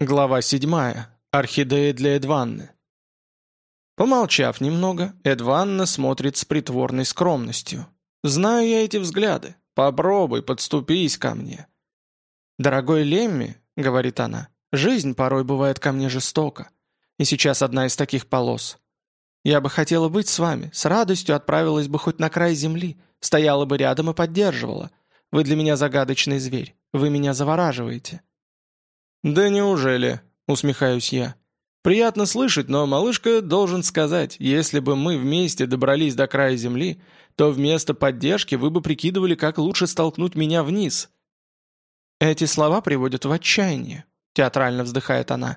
Глава седьмая. Орхидеи для Эдванны. Помолчав немного, Эдванна смотрит с притворной скромностью. «Знаю я эти взгляды. Попробуй, подступись ко мне». «Дорогой Лемми», — говорит она, — «жизнь порой бывает ко мне жестока, И сейчас одна из таких полос. Я бы хотела быть с вами, с радостью отправилась бы хоть на край земли, стояла бы рядом и поддерживала. Вы для меня загадочный зверь, вы меня завораживаете». «Да неужели?» – усмехаюсь я. «Приятно слышать, но малышка должен сказать, если бы мы вместе добрались до края земли, то вместо поддержки вы бы прикидывали, как лучше столкнуть меня вниз». «Эти слова приводят в отчаяние», – театрально вздыхает она.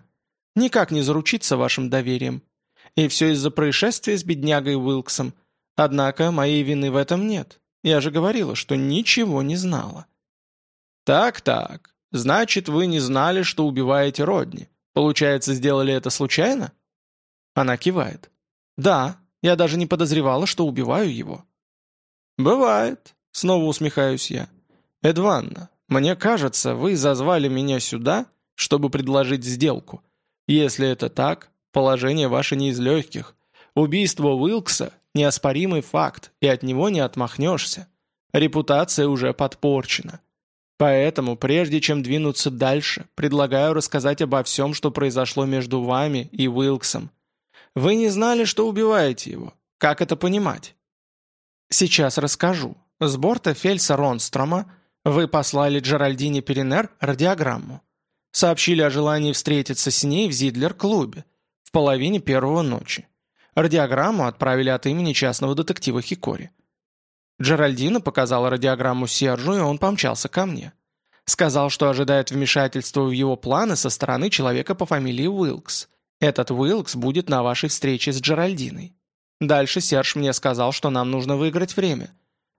«Никак не заручиться вашим доверием. И все из-за происшествия с беднягой Уилксом. Однако моей вины в этом нет. Я же говорила, что ничего не знала». «Так-так», Значит, вы не знали, что убиваете Родни. Получается, сделали это случайно? Она кивает. Да, я даже не подозревала, что убиваю его. Бывает, снова усмехаюсь я. Эдванна, мне кажется, вы зазвали меня сюда, чтобы предложить сделку. Если это так, положение ваше не из легких. Убийство Уилкса – неоспоримый факт, и от него не отмахнешься. Репутация уже подпорчена. Поэтому, прежде чем двинуться дальше, предлагаю рассказать обо всем, что произошло между вами и Уилксом. Вы не знали, что убиваете его. Как это понимать? Сейчас расскажу. С борта Фельса Ронстрома вы послали Джеральдине Перенер радиограмму. Сообщили о желании встретиться с ней в Зидлер-клубе в половине первого ночи. Радиограмму отправили от имени частного детектива Хикори. Джеральдина показала радиограмму Сержу, и он помчался ко мне. Сказал, что ожидает вмешательства в его планы со стороны человека по фамилии Уилкс. Этот Уилкс будет на вашей встрече с Джеральдиной. Дальше Серж мне сказал, что нам нужно выиграть время.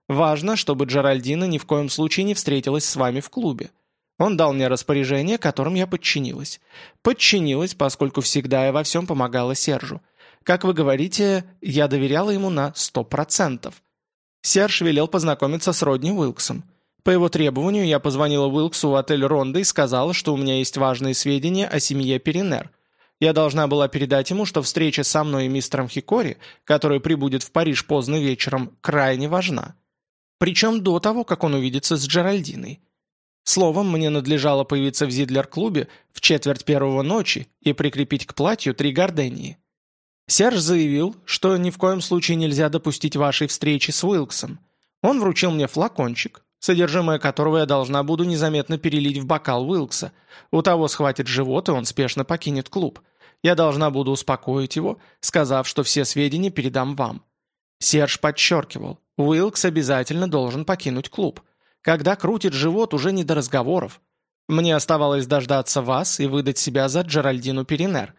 Важно, чтобы Джеральдина ни в коем случае не встретилась с вами в клубе. Он дал мне распоряжение, которым я подчинилась. Подчинилась, поскольку всегда я во всем помогала Сержу. Как вы говорите, я доверяла ему на сто процентов. Серж велел познакомиться с Родни Уилксом. По его требованию я позвонила Уилксу в отель «Ронда» и сказала, что у меня есть важные сведения о семье Перинер. Я должна была передать ему, что встреча со мной и мистером Хикори, который прибудет в Париж поздно вечером, крайне важна. Причем до того, как он увидится с Джеральдиной. Словом, мне надлежало появиться в Зидлер-клубе в четверть первого ночи и прикрепить к платью три гордении. Серж заявил, что ни в коем случае нельзя допустить вашей встречи с Уилксом. Он вручил мне флакончик, содержимое которого я должна буду незаметно перелить в бокал Уилкса. У того схватит живот, и он спешно покинет клуб. Я должна буду успокоить его, сказав, что все сведения передам вам. Серж подчеркивал, Уилкс обязательно должен покинуть клуб. Когда крутит живот, уже не до разговоров. Мне оставалось дождаться вас и выдать себя за Джеральдину Перенер,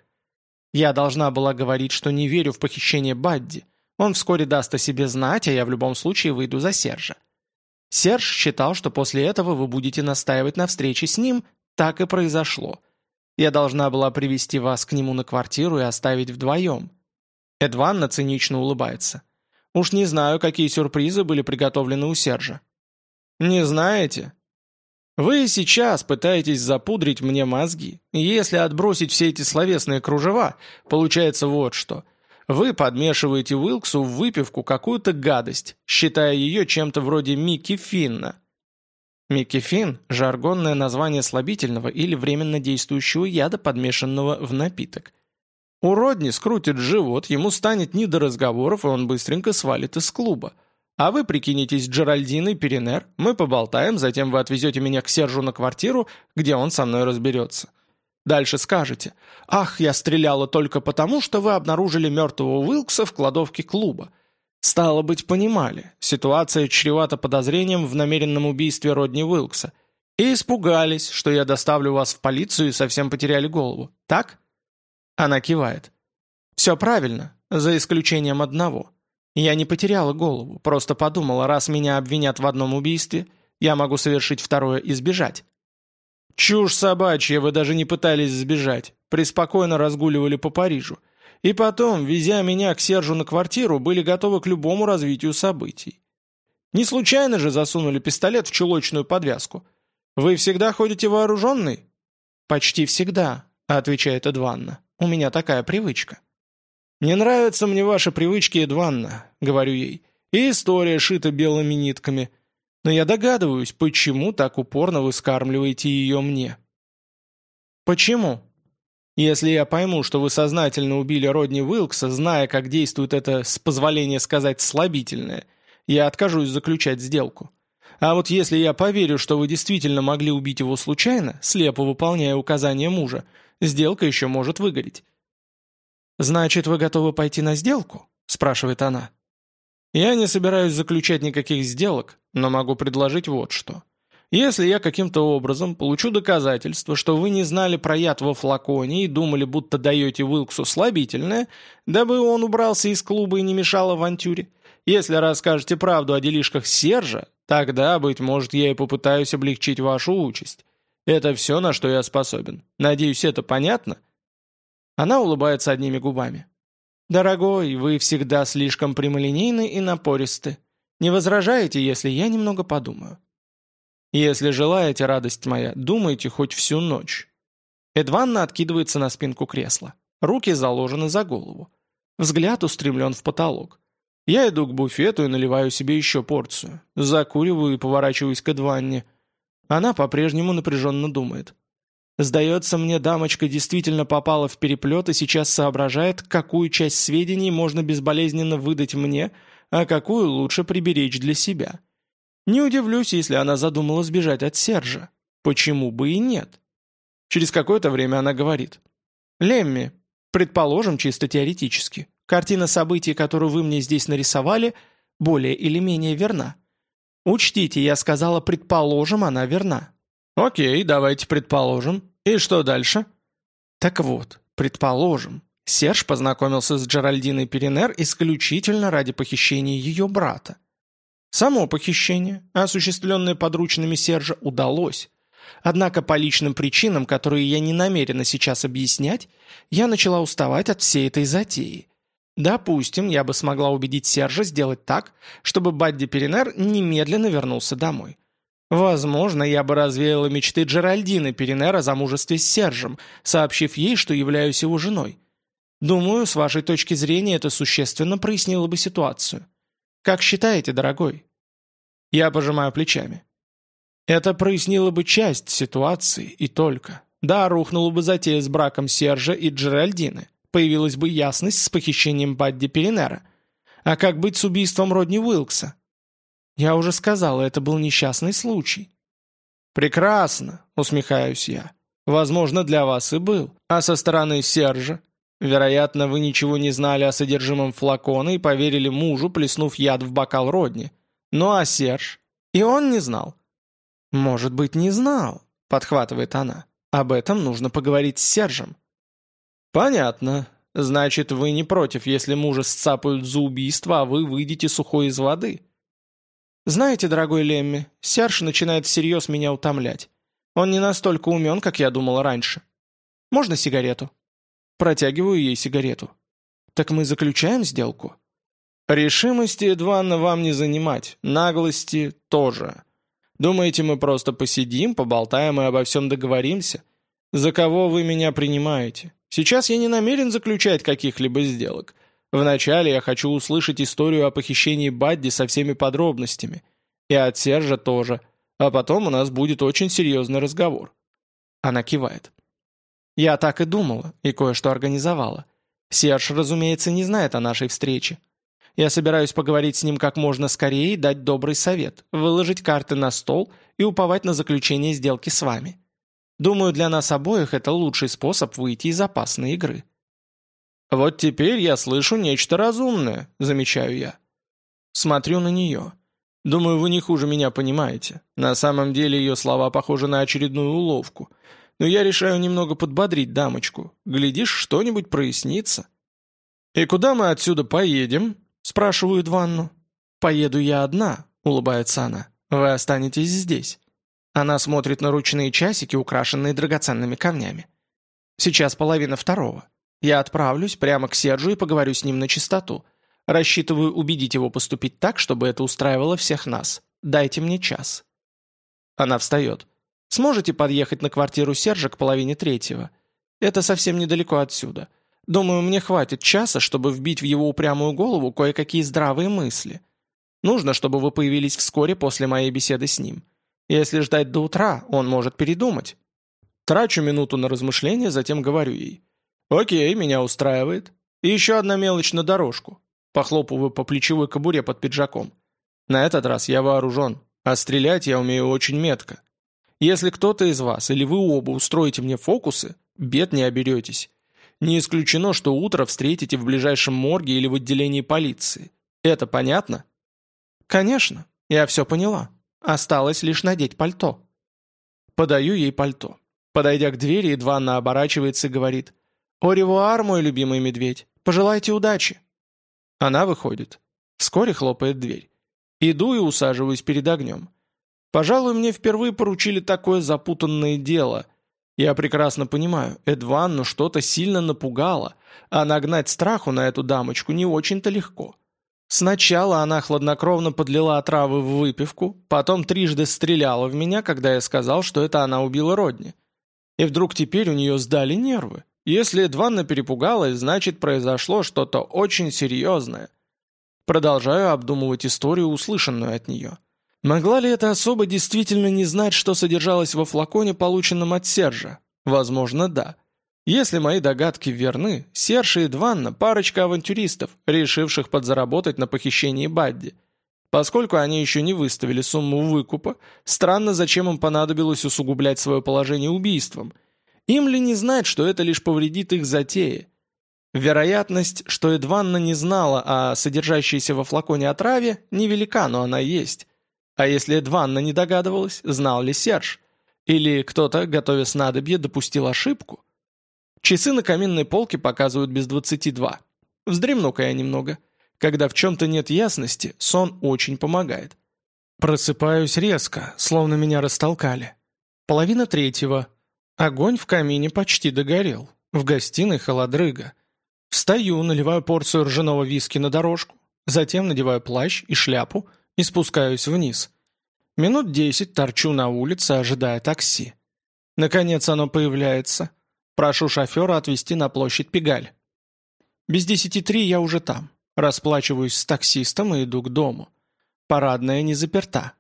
я должна была говорить, что не верю в похищение Бадди. Он вскоре даст о себе знать, а я в любом случае выйду за Сержа. Серж считал, что после этого вы будете настаивать на встрече с ним, так и произошло. Я должна была привести вас к нему на квартиру и оставить вдвоем. Эдванна цинично улыбается. Уж не знаю, какие сюрпризы были приготовлены у Сержа. «Не знаете?» Вы сейчас пытаетесь запудрить мне мозги. Если отбросить все эти словесные кружева, получается вот что. Вы подмешиваете Уилксу в выпивку какую-то гадость, считая ее чем-то вроде Микки Финна. Микки Финн – жаргонное название слабительного или временно действующего яда, подмешанного в напиток. Уродни скрутит живот, ему станет не до разговоров, и он быстренько свалит из клуба – а вы прикинетесь Джеральдиной Перенер, мы поболтаем, затем вы отвезете меня к Сержу на квартиру, где он со мной разберется. Дальше скажете. «Ах, я стреляла только потому, что вы обнаружили мертвого Уилкса в кладовке клуба». Стало быть, понимали, ситуация чревата подозрением в намеренном убийстве Родни Уилкса. И испугались, что я доставлю вас в полицию и совсем потеряли голову. Так? Она кивает. «Все правильно, за исключением одного». Я не потеряла голову, просто подумала, раз меня обвинят в одном убийстве, я могу совершить второе и сбежать. Чушь собачья, вы даже не пытались сбежать. приспокойно разгуливали по Парижу. И потом, везя меня к Сержу на квартиру, были готовы к любому развитию событий. Не случайно же засунули пистолет в чулочную подвязку. Вы всегда ходите вооруженный? Почти всегда, отвечает Эдванна. У меня такая привычка. «Не нравятся мне ваши привычки, Эдванна», — говорю ей. «И история шита белыми нитками. Но я догадываюсь, почему так упорно вы скармливаете ее мне». «Почему?» «Если я пойму, что вы сознательно убили Родни Уилкса, зная, как действует это, с позволения сказать, слабительное, я откажусь заключать сделку». А вот если я поверю, что вы действительно могли убить его случайно, слепо выполняя указания мужа, сделка еще может выгореть. «Значит, вы готовы пойти на сделку?» – спрашивает она. «Я не собираюсь заключать никаких сделок, но могу предложить вот что. Если я каким-то образом получу доказательство, что вы не знали про яд во флаконе и думали, будто даете Уилксу слабительное, дабы он убрался из клуба и не мешал авантюре, если расскажете правду о делишках Сержа, тогда, быть может, я и попытаюсь облегчить вашу участь. Это все, на что я способен. Надеюсь, это понятно?» Она улыбается одними губами. «Дорогой, вы всегда слишком прямолинейны и напористы. Не возражаете, если я немного подумаю?» «Если желаете, радость моя, думайте хоть всю ночь». Эдванна откидывается на спинку кресла. Руки заложены за голову. Взгляд устремлен в потолок. Я иду к буфету и наливаю себе еще порцию. Закуриваю и поворачиваюсь к Эдванне. Она по-прежнему напряженно думает. Сдается мне, дамочка действительно попала в переплет и сейчас соображает, какую часть сведений можно безболезненно выдать мне, а какую лучше приберечь для себя. Не удивлюсь, если она задумала сбежать от Сержа. Почему бы и нет? Через какое-то время она говорит. «Лемми, предположим, чисто теоретически, картина событий, которую вы мне здесь нарисовали, более или менее верна. Учтите, я сказала «предположим, она верна». «Окей, давайте предположим», «И что дальше?» «Так вот, предположим, Серж познакомился с Джеральдиной Перенер исключительно ради похищения ее брата. Само похищение, осуществленное подручными Сержа, удалось. Однако по личным причинам, которые я не намерена сейчас объяснять, я начала уставать от всей этой затеи. Допустим, я бы смогла убедить Сержа сделать так, чтобы Бадди Перенер немедленно вернулся домой. Возможно, я бы развеяла мечты Джеральдины Перенер о замужестве с Сержем, сообщив ей, что являюсь его женой. Думаю, с вашей точки зрения это существенно прояснило бы ситуацию. Как считаете, дорогой? Я пожимаю плечами. Это прояснило бы часть ситуации и только. Да, рухнула бы затея с браком Сержа и Джеральдины. Появилась бы ясность с похищением Бадди Перенера. А как быть с убийством Родни Уилкса? Я уже сказал, это был несчастный случай. «Прекрасно», — усмехаюсь я. «Возможно, для вас и был. А со стороны Сержа? Вероятно, вы ничего не знали о содержимом флакона и поверили мужу, плеснув яд в бокал Родни. Ну а Серж? И он не знал». «Может быть, не знал», — подхватывает она. «Об этом нужно поговорить с Сержем». «Понятно. Значит, вы не против, если мужа сцапают за убийство, а вы выйдете сухой из воды?» «Знаете, дорогой Лемми, Серж начинает всерьез меня утомлять. Он не настолько умен, как я думала раньше. Можно сигарету?» Протягиваю ей сигарету. «Так мы заключаем сделку?» «Решимости, Эдванна, вам не занимать. Наглости тоже. Думаете, мы просто посидим, поболтаем и обо всем договоримся? За кого вы меня принимаете? Сейчас я не намерен заключать каких-либо сделок. Вначале я хочу услышать историю о похищении Бадди со всеми подробностями. И от Сержа тоже. А потом у нас будет очень серьезный разговор». Она кивает. «Я так и думала, и кое-что организовала. Серж, разумеется, не знает о нашей встрече. Я собираюсь поговорить с ним как можно скорее и дать добрый совет, выложить карты на стол и уповать на заключение сделки с вами. Думаю, для нас обоих это лучший способ выйти из опасной игры». «Вот теперь я слышу нечто разумное», — замечаю я. Смотрю на нее. Думаю, вы не хуже меня понимаете. На самом деле ее слова похожи на очередную уловку. Но я решаю немного подбодрить дамочку. Глядишь, что-нибудь прояснится. «И куда мы отсюда поедем?» – спрашиваю Ванну. «Поеду я одна», – улыбается она. «Вы останетесь здесь». Она смотрит на ручные часики, украшенные драгоценными камнями. «Сейчас половина второго. Я отправлюсь прямо к Серджу и поговорю с ним на чистоту. Рассчитываю убедить его поступить так, чтобы это устраивало всех нас. Дайте мне час». Она встает. «Сможете подъехать на квартиру Сержа к половине третьего? Это совсем недалеко отсюда. Думаю, мне хватит часа, чтобы вбить в его упрямую голову кое-какие здравые мысли. Нужно, чтобы вы появились вскоре после моей беседы с ним. Если ждать до утра, он может передумать». Трачу минуту на размышление, затем говорю ей. «Окей, меня устраивает. И еще одна мелочь на дорожку похлопываю по плечевой кобуре под пиджаком. «На этот раз я вооружен, а стрелять я умею очень метко. Если кто-то из вас или вы оба устроите мне фокусы, бед не оберетесь. Не исключено, что утро встретите в ближайшем морге или в отделении полиции. Это понятно?» «Конечно, я все поняла. Осталось лишь надеть пальто». Подаю ей пальто. Подойдя к двери, едва она оборачивается и говорит «Оревуар, мой любимый медведь, пожелайте удачи». Она выходит. Вскоре хлопает дверь. Иду и усаживаюсь перед огнем. Пожалуй, мне впервые поручили такое запутанное дело. Я прекрасно понимаю, Эдванну что-то сильно напугало, а нагнать страху на эту дамочку не очень-то легко. Сначала она хладнокровно подлила отравы в выпивку, потом трижды стреляла в меня, когда я сказал, что это она убила Родни. И вдруг теперь у нее сдали нервы. Если Эдванна перепугалась, значит произошло что-то очень серьезное. Продолжаю обдумывать историю, услышанную от нее. Могла ли эта особа действительно не знать, что содержалось во флаконе, полученном от Сержа? Возможно, да. Если мои догадки верны, Серж и Эдванна – парочка авантюристов, решивших подзаработать на похищении Бадди. Поскольку они еще не выставили сумму выкупа, странно, зачем им понадобилось усугублять свое положение убийством – им ли не знать, что это лишь повредит их затее? Вероятность, что Эдванна не знала о содержащейся во флаконе отраве, невелика, но она есть. А если Эдванна не догадывалась, знал ли Серж? Или кто-то, готовя снадобье, допустил ошибку? Часы на каминной полке показывают без 22. Вздремну-ка я немного. Когда в чем-то нет ясности, сон очень помогает. Просыпаюсь резко, словно меня растолкали. Половина третьего, Огонь в камине почти догорел. В гостиной холодрыга. Встаю, наливаю порцию ржаного виски на дорожку, затем надеваю плащ и шляпу и спускаюсь вниз. Минут десять торчу на улице, ожидая такси. Наконец оно появляется. Прошу шофера отвезти на площадь Пегаль. Без десяти три я уже там. Расплачиваюсь с таксистом и иду к дому. Парадная не заперта.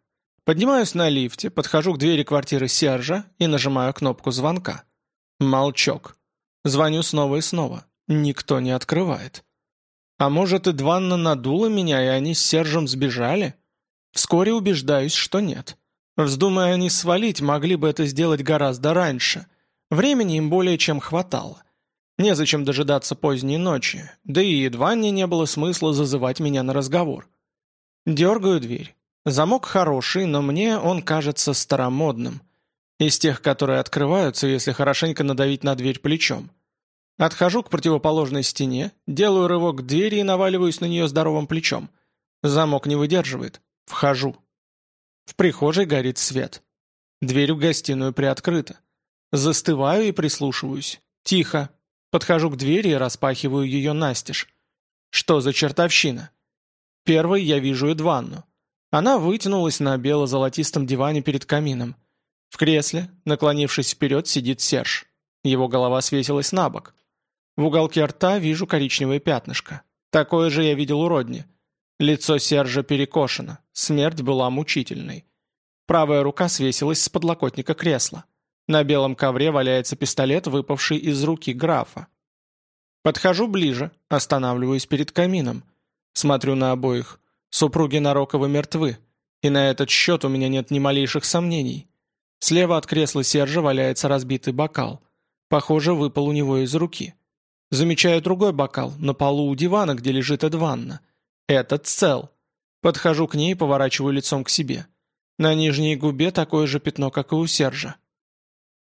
Поднимаюсь на лифте, подхожу к двери квартиры Сержа и нажимаю кнопку звонка. Молчок. Звоню снова и снова. Никто не открывает. А может, и Дванна надула меня, и они с Сержем сбежали? Вскоре убеждаюсь, что нет. Вздумая они свалить, могли бы это сделать гораздо раньше. Времени им более чем хватало. Незачем дожидаться поздней ночи, да и едва не было смысла зазывать меня на разговор. Дергаю дверь. Замок хороший, но мне он кажется старомодным. Из тех, которые открываются, если хорошенько надавить на дверь плечом. Отхожу к противоположной стене, делаю рывок к двери и наваливаюсь на нее здоровым плечом. Замок не выдерживает. Вхожу. В прихожей горит свет. Дверь в гостиную приоткрыта. Застываю и прислушиваюсь. Тихо. Подхожу к двери и распахиваю ее настежь. Что за чертовщина? Первый я вижу Эдванну. Она вытянулась на бело-золотистом диване перед камином. В кресле, наклонившись вперед, сидит Серж. Его голова свесилась на бок. В уголке рта вижу коричневое пятнышко. Такое же я видел у Родни. Лицо Сержа перекошено. Смерть была мучительной. Правая рука свесилась с подлокотника кресла. На белом ковре валяется пистолет, выпавший из руки графа. Подхожу ближе, останавливаюсь перед камином. Смотрю на обоих. Супруги Нарокова мертвы, и на этот счет у меня нет ни малейших сомнений. Слева от кресла Сержа валяется разбитый бокал. Похоже, выпал у него из руки. Замечаю другой бокал на полу у дивана, где лежит Эдванна. Этот цел. Подхожу к ней и поворачиваю лицом к себе. На нижней губе такое же пятно, как и у Сержа.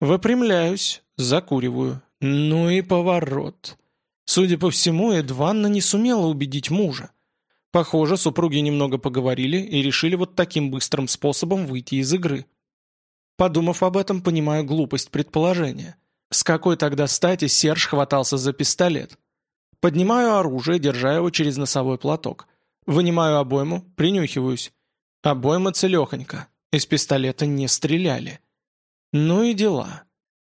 Выпрямляюсь, закуриваю. Ну и поворот. Судя по всему, Эдванна не сумела убедить мужа. Похоже, супруги немного поговорили и решили вот таким быстрым способом выйти из игры. Подумав об этом, понимаю глупость предположения. С какой тогда стати Серж хватался за пистолет? Поднимаю оружие, держа его через носовой платок. Вынимаю обойму, принюхиваюсь. Обойма целехонька, Из пистолета не стреляли. Ну и дела.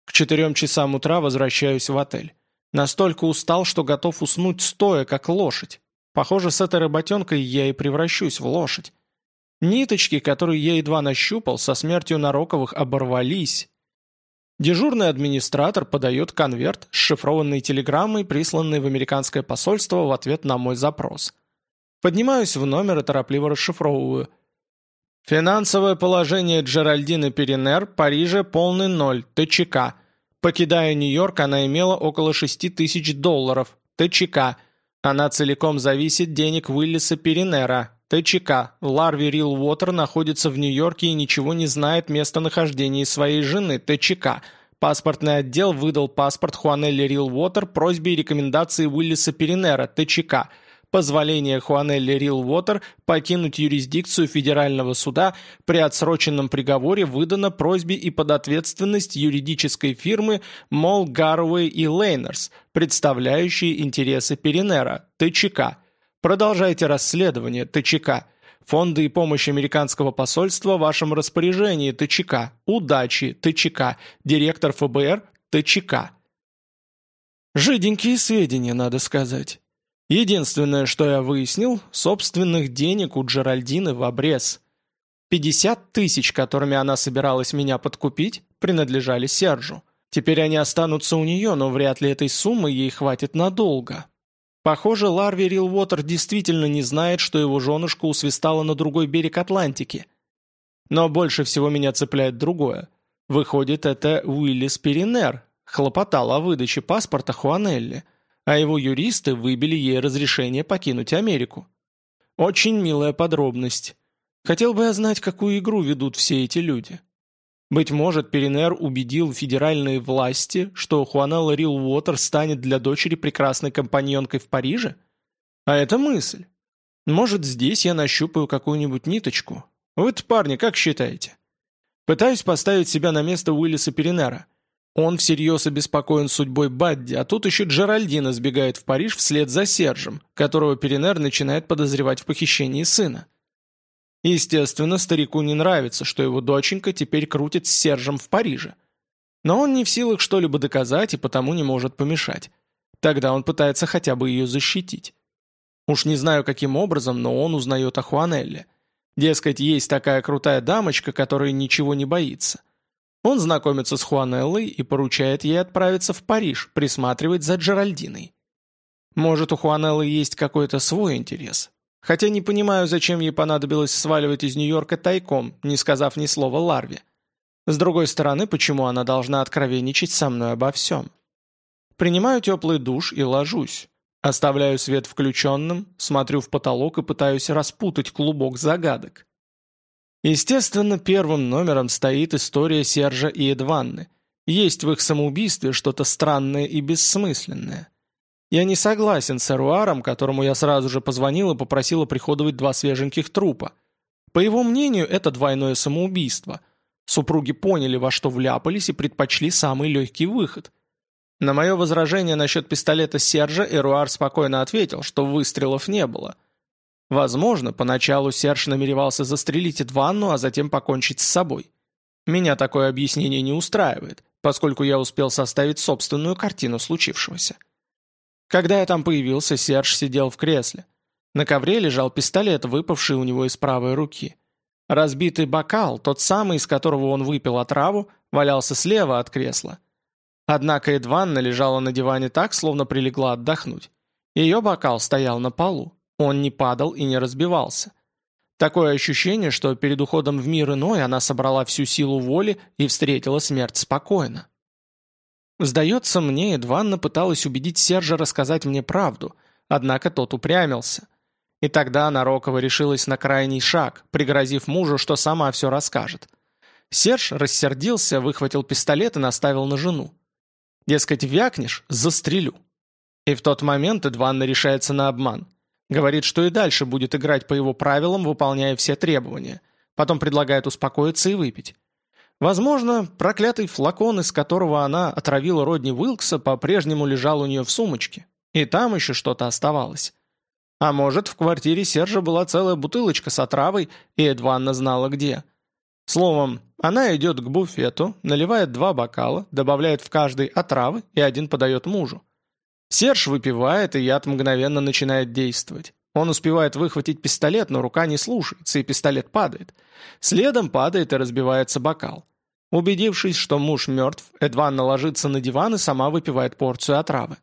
К четырем часам утра возвращаюсь в отель. Настолько устал, что готов уснуть стоя, как лошадь. Похоже, с этой работенкой я и превращусь в лошадь. Ниточки, которые я едва нащупал, со смертью Нароковых оборвались. Дежурный администратор подает конверт с шифрованной телеграммой, присланной в американское посольство в ответ на мой запрос. Поднимаюсь в номер и торопливо расшифровываю. Финансовое положение Джеральдины Перенер, Парижа, полный ноль, ТЧК. Покидая Нью-Йорк, она имела около 6 тысяч долларов, ТЧК – она целиком зависит денег Уиллиса Перинера, ТЧК. Ларви Рил Уотер находится в Нью-Йорке и ничего не знает местонахождении своей жены, ТЧК. Паспортный отдел выдал паспорт Хуанелли Рил Уотер просьбе и рекомендации Уиллиса Перинера, ТЧК – позволение Хуанелли Рил Уотер покинуть юрисдикцию федерального суда при отсроченном приговоре выдано просьбе и под ответственность юридической фирмы Мол Гарвей и Лейнерс, представляющие интересы Перенера, ТЧК. Продолжайте расследование, ТЧК. Фонды и помощь американского посольства в вашем распоряжении, ТЧК. Удачи, ТЧК. Директор ФБР, ТЧК. Жиденькие сведения, надо сказать. Единственное, что я выяснил, собственных денег у Джеральдины в обрез. 50 тысяч, которыми она собиралась меня подкупить, принадлежали Сержу. Теперь они останутся у нее, но вряд ли этой суммы ей хватит надолго. Похоже, Ларви Рилвотер действительно не знает, что его женушка усвистала на другой берег Атлантики. Но больше всего меня цепляет другое. Выходит, это Уиллис Перинер хлопотал о выдаче паспорта Хуанелли – а его юристы выбили ей разрешение покинуть Америку. Очень милая подробность. Хотел бы я знать, какую игру ведут все эти люди. Быть может, Перенер убедил федеральные власти, что Хуанелла Рил Уотер станет для дочери прекрасной компаньонкой в Париже? А это мысль. Может, здесь я нащупаю какую-нибудь ниточку? Вы-то, парни, как считаете? Пытаюсь поставить себя на место Уиллиса Перенера – он всерьез обеспокоен судьбой Бадди, а тут еще Джеральдина сбегает в Париж вслед за Сержем, которого Перенер начинает подозревать в похищении сына. Естественно, старику не нравится, что его доченька теперь крутит с Сержем в Париже. Но он не в силах что-либо доказать и потому не может помешать. Тогда он пытается хотя бы ее защитить. Уж не знаю, каким образом, но он узнает о Хуанелле. Дескать, есть такая крутая дамочка, которая ничего не боится – он знакомится с Хуанеллой и поручает ей отправиться в Париж, присматривать за Джеральдиной. Может, у Хуанеллы есть какой-то свой интерес. Хотя не понимаю, зачем ей понадобилось сваливать из Нью-Йорка тайком, не сказав ни слова Ларве. С другой стороны, почему она должна откровенничать со мной обо всем? Принимаю теплый душ и ложусь. Оставляю свет включенным, смотрю в потолок и пытаюсь распутать клубок загадок. Естественно, первым номером стоит история Сержа и Эдванны. Есть в их самоубийстве что-то странное и бессмысленное. Я не согласен с Эруаром, которому я сразу же позвонил и попросил оприходовать два свеженьких трупа. По его мнению, это двойное самоубийство. Супруги поняли, во что вляпались и предпочли самый легкий выход. На мое возражение насчет пистолета Сержа Эруар спокойно ответил, что выстрелов не было – Возможно, поначалу Серж намеревался застрелить Эдванну, а затем покончить с собой. Меня такое объяснение не устраивает, поскольку я успел составить собственную картину случившегося. Когда я там появился, Серж сидел в кресле. На ковре лежал пистолет, выпавший у него из правой руки. Разбитый бокал, тот самый, из которого он выпил отраву, валялся слева от кресла. Однако Эдванна лежала на диване так, словно прилегла отдохнуть. Ее бокал стоял на полу. Он не падал и не разбивался. Такое ощущение, что перед уходом в мир иной она собрала всю силу воли и встретила смерть спокойно. Сдается мне, Эдванна пыталась убедить Сержа рассказать мне правду, однако тот упрямился. И тогда Нарокова решилась на крайний шаг, пригрозив мужу, что сама все расскажет. Серж рассердился, выхватил пистолет и наставил на жену. Дескать, вякнешь – застрелю. И в тот момент Эдванна решается на обман – Говорит, что и дальше будет играть по его правилам, выполняя все требования. Потом предлагает успокоиться и выпить. Возможно, проклятый флакон, из которого она отравила Родни Уилкса, по-прежнему лежал у нее в сумочке. И там еще что-то оставалось. А может, в квартире Сержа была целая бутылочка с отравой, и Эдванна знала где. Словом, она идет к буфету, наливает два бокала, добавляет в каждый отравы и один подает мужу. Серж выпивает, и яд мгновенно начинает действовать. Он успевает выхватить пистолет, но рука не слушается, и пистолет падает. Следом падает и разбивается бокал. Убедившись, что муж мертв, Эдванна ложится на диван и сама выпивает порцию отравы.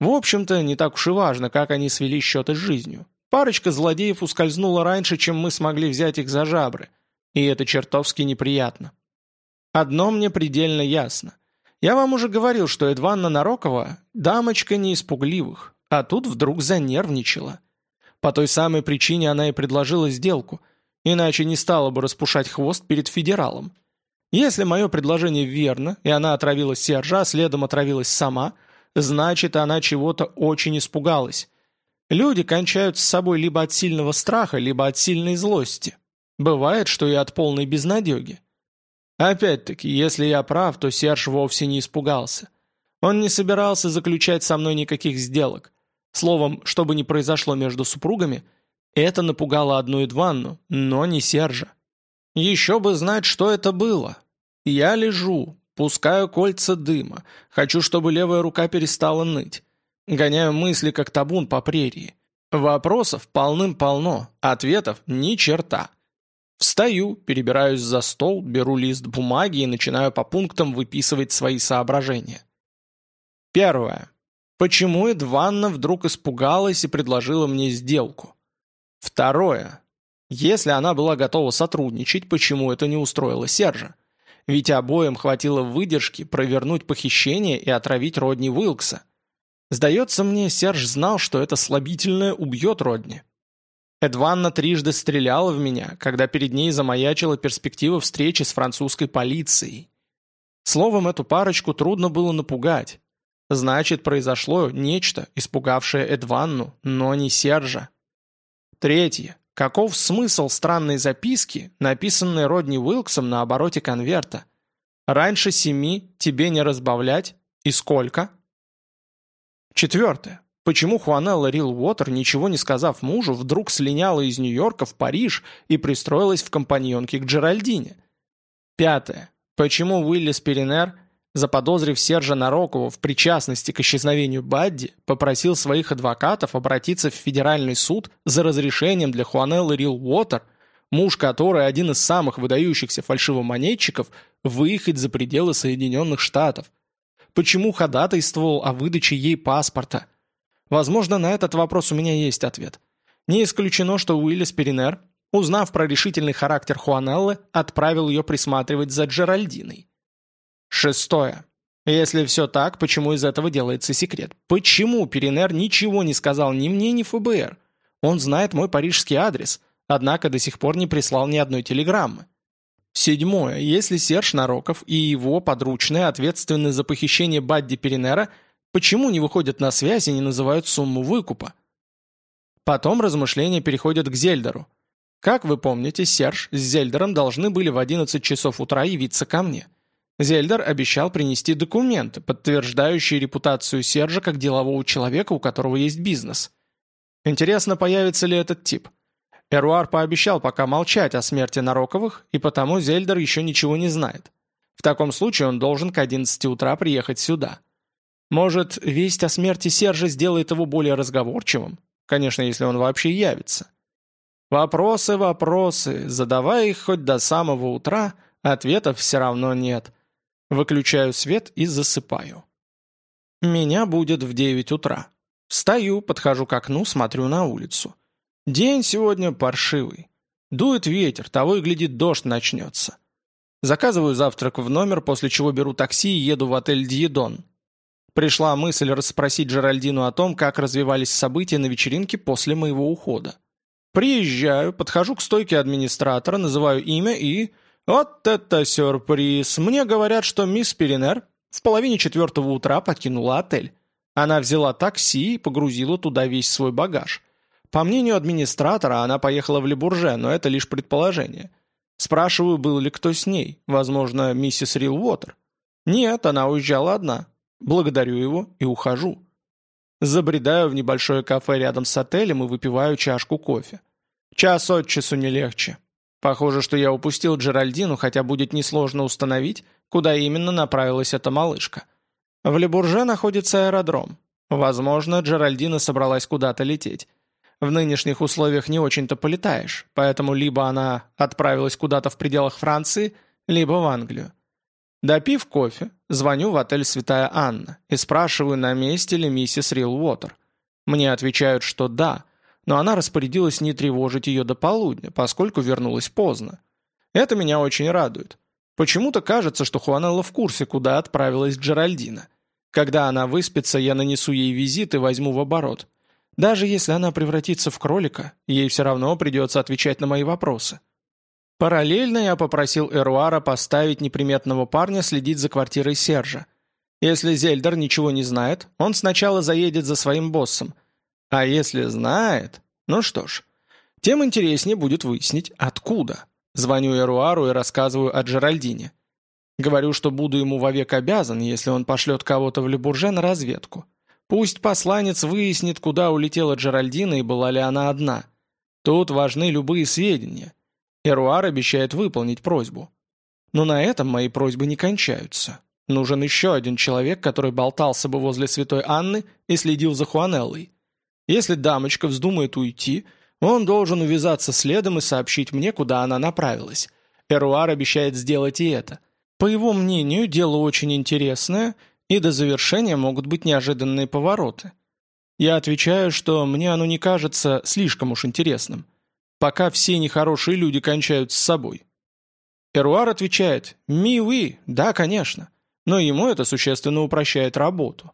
В общем-то, не так уж и важно, как они свели счеты с жизнью. Парочка злодеев ускользнула раньше, чем мы смогли взять их за жабры, и это чертовски неприятно. Одно мне предельно ясно. Я вам уже говорил, что Эдванна Нарокова – дамочка не испугливых, а тут вдруг занервничала. По той самой причине она и предложила сделку, иначе не стала бы распушать хвост перед федералом. Если мое предложение верно, и она отравила Сержа, а следом отравилась сама, значит, она чего-то очень испугалась. Люди кончают с собой либо от сильного страха, либо от сильной злости. Бывает, что и от полной безнадеги. Опять-таки, если я прав, то Серж вовсе не испугался. Он не собирался заключать со мной никаких сделок. Словом, что бы ни произошло между супругами, это напугало одну Эдванну, но не Сержа. Еще бы знать, что это было. Я лежу, пускаю кольца дыма, хочу, чтобы левая рука перестала ныть. Гоняю мысли, как табун по прерии. Вопросов полным-полно, ответов ни черта. Встаю, перебираюсь за стол, беру лист бумаги и начинаю по пунктам выписывать свои соображения. Первое. Почему Эдванна вдруг испугалась и предложила мне сделку? Второе. Если она была готова сотрудничать, почему это не устроило Сержа? Ведь обоим хватило выдержки провернуть похищение и отравить Родни Уилкса. Сдается мне, Серж знал, что это слабительное убьет Родни, Эдванна трижды стреляла в меня, когда перед ней замаячила перспектива встречи с французской полицией. Словом, эту парочку трудно было напугать. Значит, произошло нечто, испугавшее Эдванну, но не Сержа. Третье. Каков смысл странной записки, написанной Родни Уилксом на обороте конверта? Раньше семи тебе не разбавлять. И сколько? Четвертое. Почему Хуанелла Рил Уотер, ничего не сказав мужу, вдруг слиняла из Нью-Йорка в Париж и пристроилась в компаньонке к Джеральдине? Пятое. Почему Уиллис Перенер, заподозрив Сержа Нарокова в причастности к исчезновению Бадди, попросил своих адвокатов обратиться в федеральный суд за разрешением для Хуанеллы Рил Уотер, муж которой один из самых выдающихся фальшивомонетчиков, выехать за пределы Соединенных Штатов? Почему ходатайствовал о выдаче ей паспорта – Возможно, на этот вопрос у меня есть ответ. Не исключено, что Уиллис Перинер, узнав про решительный характер Хуанеллы, отправил ее присматривать за Джеральдиной. Шестое. Если все так, почему из этого делается секрет? Почему Перинер ничего не сказал ни мне, ни ФБР? Он знает мой парижский адрес, однако до сих пор не прислал ни одной телеграммы. Седьмое. Если Серж Нароков и его подручные ответственны за похищение Бадди Перинера – Почему не выходят на связь и не называют сумму выкупа? Потом размышления переходят к Зельдеру. Как вы помните, Серж с Зельдером должны были в 11 часов утра явиться ко мне. Зельдер обещал принести документы, подтверждающие репутацию Сержа как делового человека, у которого есть бизнес. Интересно, появится ли этот тип. Эруар пообещал пока молчать о смерти Нароковых, и потому Зельдер еще ничего не знает. В таком случае он должен к 11 утра приехать сюда. Может, весть о смерти Сержа сделает его более разговорчивым? Конечно, если он вообще явится. Вопросы, вопросы, задавая их хоть до самого утра, ответов все равно нет. Выключаю свет и засыпаю. Меня будет в 9 утра. Встаю, подхожу к окну, смотрю на улицу. День сегодня паршивый. Дует ветер, того и глядит, дождь начнется. Заказываю завтрак в номер, после чего беру такси и еду в отель «Диедон», Пришла мысль расспросить Джеральдину о том, как развивались события на вечеринке после моего ухода. Приезжаю, подхожу к стойке администратора, называю имя и... Вот это сюрприз! Мне говорят, что мисс Перинер в половине четвертого утра покинула отель. Она взяла такси и погрузила туда весь свой багаж. По мнению администратора, она поехала в Лебурже, но это лишь предположение. Спрашиваю, был ли кто с ней. Возможно, миссис Рилвотер. Нет, она уезжала одна благодарю его и ухожу. Забредаю в небольшое кафе рядом с отелем и выпиваю чашку кофе. Час от часу не легче. Похоже, что я упустил Джеральдину, хотя будет несложно установить, куда именно направилась эта малышка. В Лебурже находится аэродром. Возможно, Джеральдина собралась куда-то лететь. В нынешних условиях не очень-то полетаешь, поэтому либо она отправилась куда-то в пределах Франции, либо в Англию. Допив кофе, звоню в отель «Святая Анна» и спрашиваю, на месте ли миссис Рилуотер. Мне отвечают, что да, но она распорядилась не тревожить ее до полудня, поскольку вернулась поздно. Это меня очень радует. Почему-то кажется, что Хуанелла в курсе, куда отправилась Джеральдина. Когда она выспится, я нанесу ей визит и возьму в оборот. Даже если она превратится в кролика, ей все равно придется отвечать на мои вопросы. Параллельно я попросил Эруара поставить неприметного парня следить за квартирой Сержа. Если Зельдер ничего не знает, он сначала заедет за своим боссом. А если знает... Ну что ж, тем интереснее будет выяснить, откуда. Звоню Эруару и рассказываю о Джеральдине. Говорю, что буду ему вовек обязан, если он пошлет кого-то в Лебурже на разведку. Пусть посланец выяснит, куда улетела Джеральдина и была ли она одна. Тут важны любые сведения. Эруар обещает выполнить просьбу. Но на этом мои просьбы не кончаются. Нужен еще один человек, который болтался бы возле святой Анны и следил за Хуанеллой. Если дамочка вздумает уйти, он должен увязаться следом и сообщить мне, куда она направилась. Эруар обещает сделать и это. По его мнению, дело очень интересное, и до завершения могут быть неожиданные повороты. Я отвечаю, что мне оно не кажется слишком уж интересным пока все нехорошие люди кончают с собой. Эруар отвечает «Ми-ви, да, конечно», но ему это существенно упрощает работу.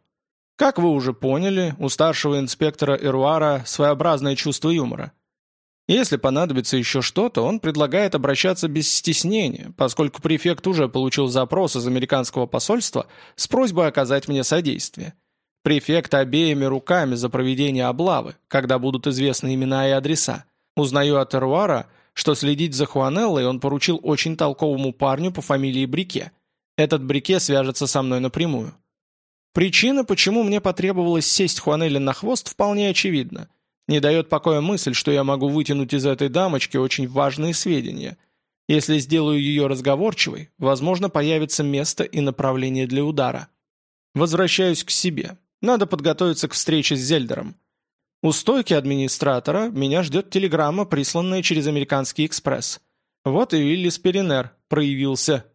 Как вы уже поняли, у старшего инспектора Эруара своеобразное чувство юмора. Если понадобится еще что-то, он предлагает обращаться без стеснения, поскольку префект уже получил запрос из американского посольства с просьбой оказать мне содействие. Префект обеими руками за проведение облавы, когда будут известны имена и адреса. Узнаю от Эруара, что следить за Хуанеллой он поручил очень толковому парню по фамилии Брике. Этот Брике свяжется со мной напрямую. Причина, почему мне потребовалось сесть Хуанелле на хвост, вполне очевидна. Не дает покоя мысль, что я могу вытянуть из этой дамочки очень важные сведения. Если сделаю ее разговорчивой, возможно, появится место и направление для удара. Возвращаюсь к себе. Надо подготовиться к встрече с Зельдером. У стойки администратора меня ждет телеграмма, присланная через американский экспресс. Вот и Вилли Спиринер проявился.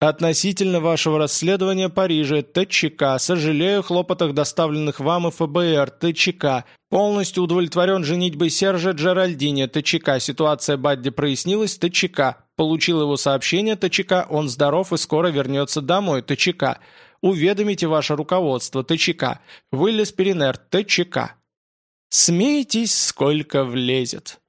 Относительно вашего расследования Парижа, ТЧК, сожалею о хлопотах, доставленных вам и ФБР, ТЧК, полностью удовлетворен женитьбой Сержа Джеральдини, ТЧК, ситуация Бадди прояснилась, ТЧК, получил его сообщение, ТЧК, он здоров и скоро вернется домой, ТЧК, уведомите ваше руководство, ТЧК, Виллис Перинер, ТЧК. Смейтесь, сколько влезет.